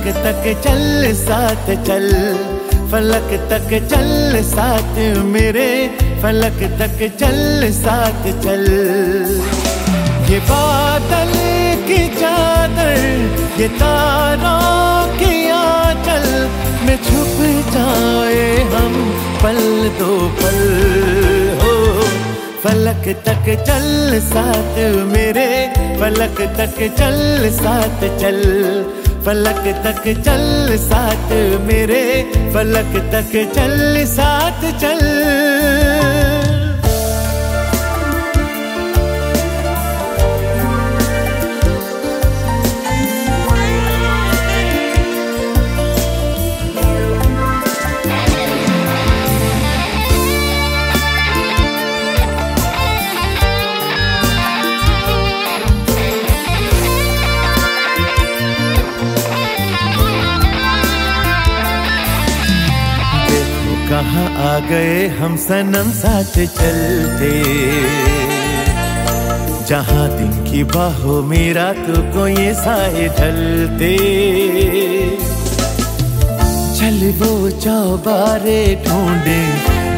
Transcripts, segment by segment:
फलक तक चल साथ चल, फलक तक चल साथ मेरे, फलक तक चल साथ चल। ये बादल की चादर, ये तारों की आंचल, में छुप जाए हम पल दो पल। हो, फलक तक चल साथ मेरे, फलक तक चल साथ चल। फलक तक चल साथ मेरे फलक तक चल साथ चल। कहा आ गए हम सनम साथ चलते? जहाँ दिन की बाहों मेरा रातों को ये साए ढलते। चल वो चौबारे ढूंढे,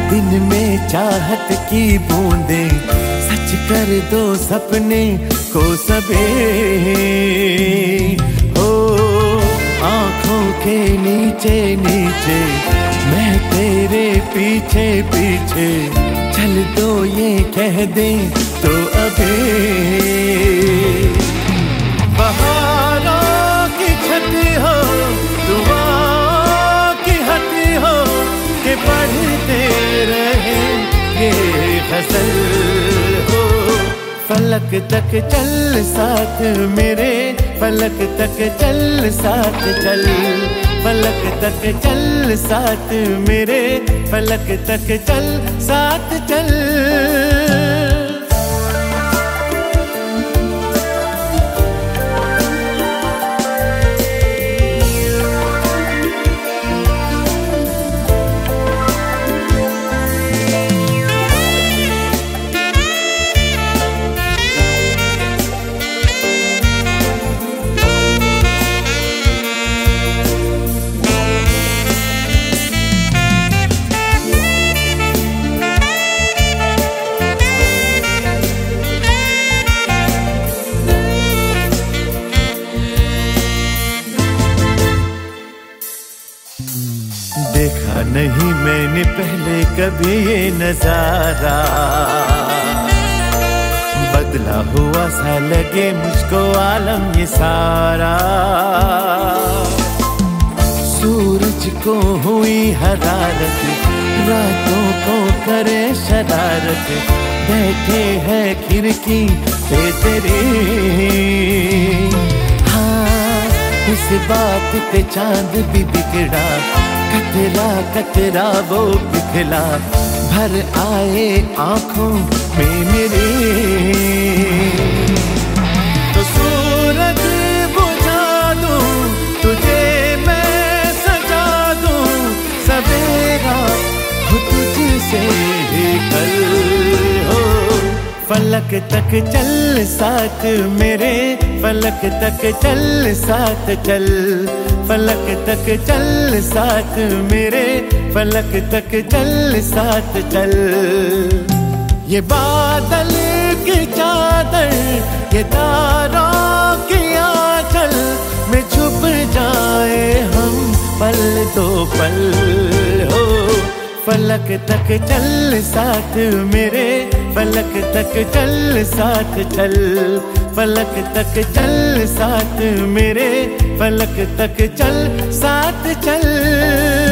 दिन में चाहत की बूंदे। सच कर दो सपने को सबे। हो आँखों के नीचे नीचे मैं तेरे पीछे पीछे चल दो ये कह दे तो अबे बहारों की हो की हो के पढ़ते रहे ये फ़सल हो। फलक तक चल साथ मेरे, फलक तक चल साथ चल। फलक तक चल साथ मेरे फलक तक चल साथ देखा नहीं मैंने पहले कभी ये नज़ारा। बदला हुआ सा लगे मुझको आलम ये सारा। सूरज को हुई हरारत, रातों को करे शरारत, बैठे हैं खिड़की पे तेरे। हाँ इस बात पे चाँद भी बिगड़ा कतरा कतरा वो पिघला। भर आए आँखों में मेरे। तो सूरज बुझा दूँ तुझे मैं सजा दूँ। सवेरा हो तुझसे कल हो। फलक तक चल साथ मेरे, फलक तक चल साथ चल। फलक तक चल साथ मेरे, फलक तक चल साथ चल। ये बादल की चादर, ये तारों की आंचल, में छुप जाए हम पल दो पल। फलक तक चल साथ मेरे, फलक तक चल साथ चल, फलक तक चल साथ मेरे, फलक तक चल साथ चल।